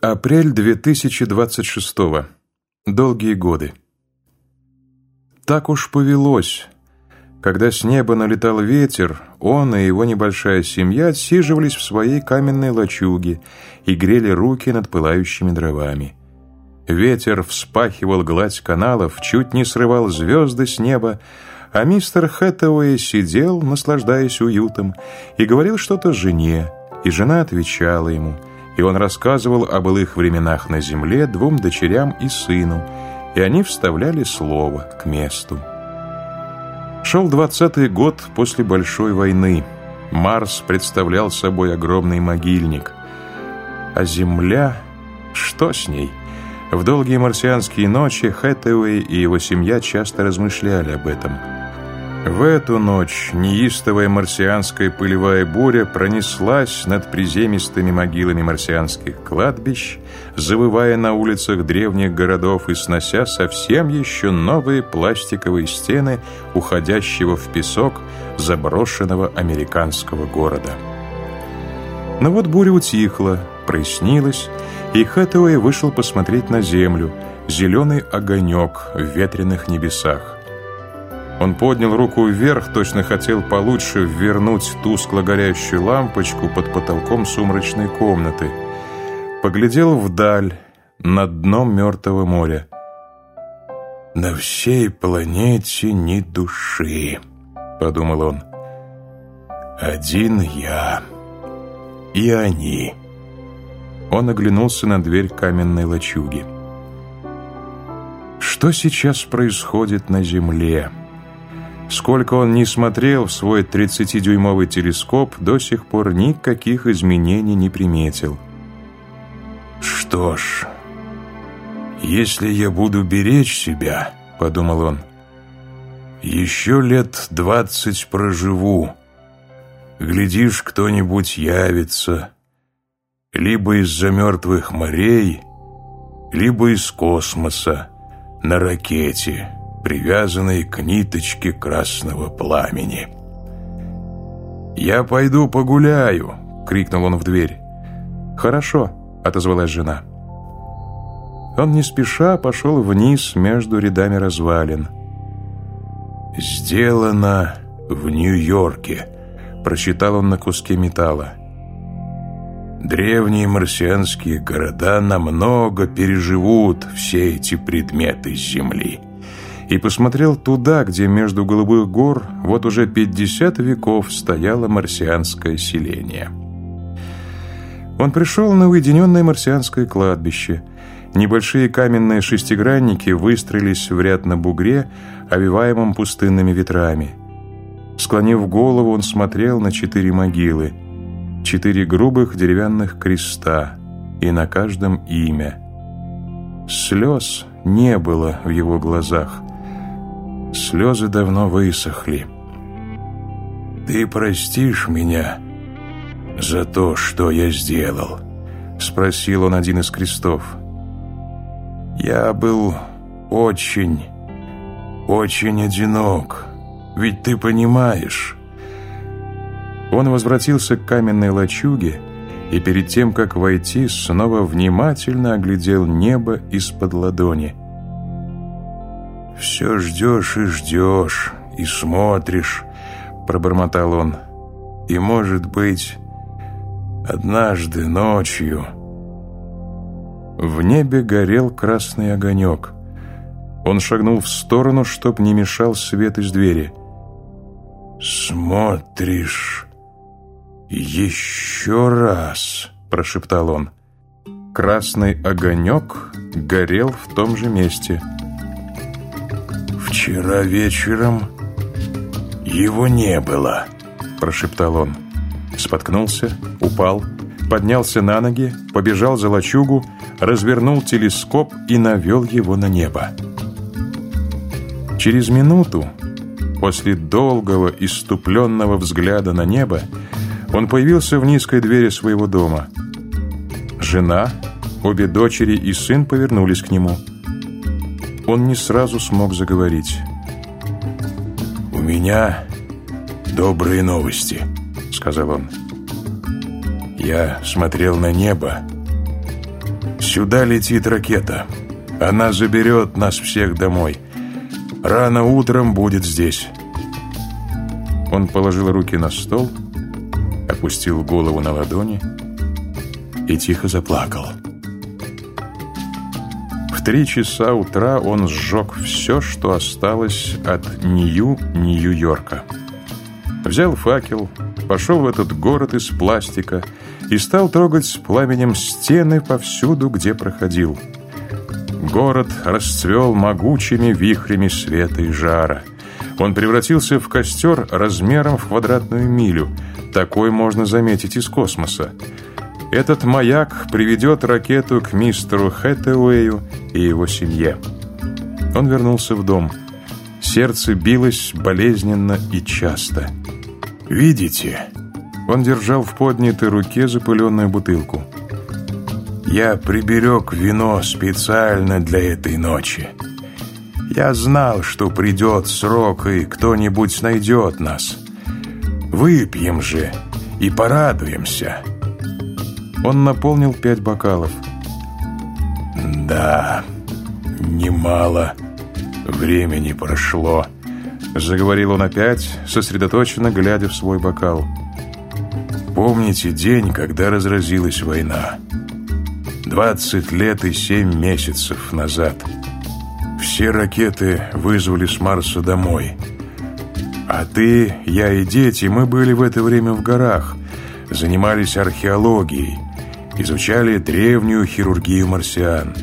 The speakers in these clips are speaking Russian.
Апрель 2026. Долгие годы. Так уж повелось. Когда с неба налетал ветер, он и его небольшая семья отсиживались в своей каменной лачуге и грели руки над пылающими дровами. Ветер вспахивал гладь каналов, чуть не срывал звезды с неба, а мистер Хэтэуэй сидел, наслаждаясь уютом, и говорил что-то жене, и жена отвечала ему – и он рассказывал о былых временах на земле двум дочерям и сыну, и они вставляли слово к месту. Шел двадцатый год после Большой войны. Марс представлял собой огромный могильник. А Земля... Что с ней? В долгие марсианские ночи Хэтэуэй и его семья часто размышляли об этом – в эту ночь неистовая марсианская пылевая буря пронеслась над приземистыми могилами марсианских кладбищ, завывая на улицах древних городов и снося совсем еще новые пластиковые стены уходящего в песок заброшенного американского города. Но вот буря утихла, прояснилась, и Хэтэуэй вышел посмотреть на землю, зеленый огонек в ветреных небесах. Он поднял руку вверх, точно хотел получше вернуть тускло горящую лампочку под потолком сумрачной комнаты. Поглядел вдаль, на дно мертвого моря. «На всей планете ни души», — подумал он. «Один я. И они». Он оглянулся на дверь каменной лачуги. «Что сейчас происходит на Земле?» Сколько он не смотрел в свой 30-дюймовый телескоп, до сих пор никаких изменений не приметил. «Что ж, если я буду беречь себя, — подумал он, — еще лет двадцать проживу. Глядишь, кто-нибудь явится, либо из-за мертвых морей, либо из космоса на ракете» привязанной к ниточке красного пламени. «Я пойду погуляю!» — крикнул он в дверь. «Хорошо», — отозвалась жена. Он не спеша пошел вниз между рядами развалин. «Сделано в Нью-Йорке», — прочитал он на куске металла. «Древние марсианские города намного переживут все эти предметы Земли» и посмотрел туда, где между голубых гор вот уже 50 веков стояло марсианское селение. Он пришел на уединенное марсианское кладбище. Небольшие каменные шестигранники выстроились в ряд на бугре, овиваемом пустынными ветрами. Склонив голову, он смотрел на четыре могилы. Четыре грубых деревянных креста, и на каждом имя. Слез не было в его глазах. Слезы давно высохли. «Ты простишь меня за то, что я сделал?» Спросил он один из крестов. «Я был очень, очень одинок. Ведь ты понимаешь...» Он возвратился к каменной лачуге и перед тем, как войти, снова внимательно оглядел небо из-под ладони – «Все ждешь и ждешь, и смотришь», — пробормотал он. «И, может быть, однажды ночью...» В небе горел красный огонек. Он шагнул в сторону, чтоб не мешал свет из двери. «Смотришь еще раз», — прошептал он. Красный огонек горел в том же месте — «Вчера вечером его не было», — прошептал он. Споткнулся, упал, поднялся на ноги, побежал за лачугу, развернул телескоп и навел его на небо. Через минуту, после долгого иступленного взгляда на небо, он появился в низкой двери своего дома. Жена, обе дочери и сын повернулись к нему — он не сразу смог заговорить. «У меня добрые новости», — сказал он. «Я смотрел на небо Сюда летит ракета. Она заберет нас всех домой. Рано утром будет здесь. Он положил руки на стол, опустил голову на ладони и тихо заплакал. В три часа утра он сжег все, что осталось от Нью-Нью-Йорка. Взял факел, пошел в этот город из пластика и стал трогать с пламенем стены повсюду, где проходил. Город расцвел могучими вихрями света и жара. Он превратился в костер размером в квадратную милю. Такой можно заметить из космоса. Этот маяк приведет ракету к мистеру Хэтэуэю и его семье. Он вернулся в дом. Сердце билось болезненно и часто. «Видите?» Он держал в поднятой руке запыленную бутылку. «Я приберег вино специально для этой ночи. Я знал, что придет срок, и кто-нибудь найдет нас. Выпьем же и порадуемся». Он наполнил пять бокалов. «Да, немало времени прошло», — заговорил он опять, сосредоточенно глядя в свой бокал. «Помните день, когда разразилась война? Двадцать лет и семь месяцев назад. Все ракеты вызвали с Марса домой. А ты, я и дети, мы были в это время в горах, занимались археологией» изучали древнюю хирургию марсиан.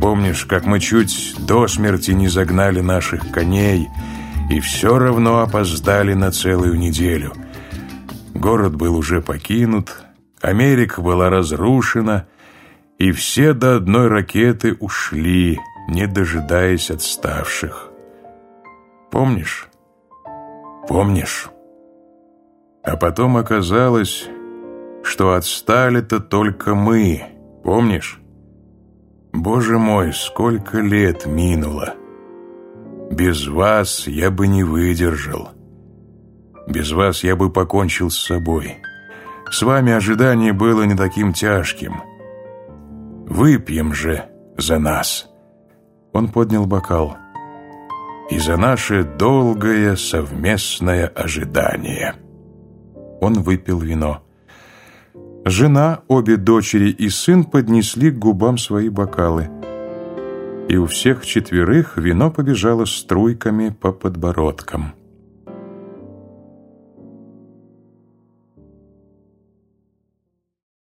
Помнишь, как мы чуть до смерти не загнали наших коней и все равно опоздали на целую неделю? Город был уже покинут, Америка была разрушена, и все до одной ракеты ушли, не дожидаясь отставших. Помнишь? Помнишь? А потом оказалось, что отстали-то только мы, помнишь? Боже мой, сколько лет минуло! Без вас я бы не выдержал. Без вас я бы покончил с собой. С вами ожидание было не таким тяжким. Выпьем же за нас. Он поднял бокал. И за наше долгое совместное ожидание. Он выпил вино. Жена, обе дочери и сын поднесли к губам свои бокалы. И у всех четверых вино побежало струйками по подбородкам.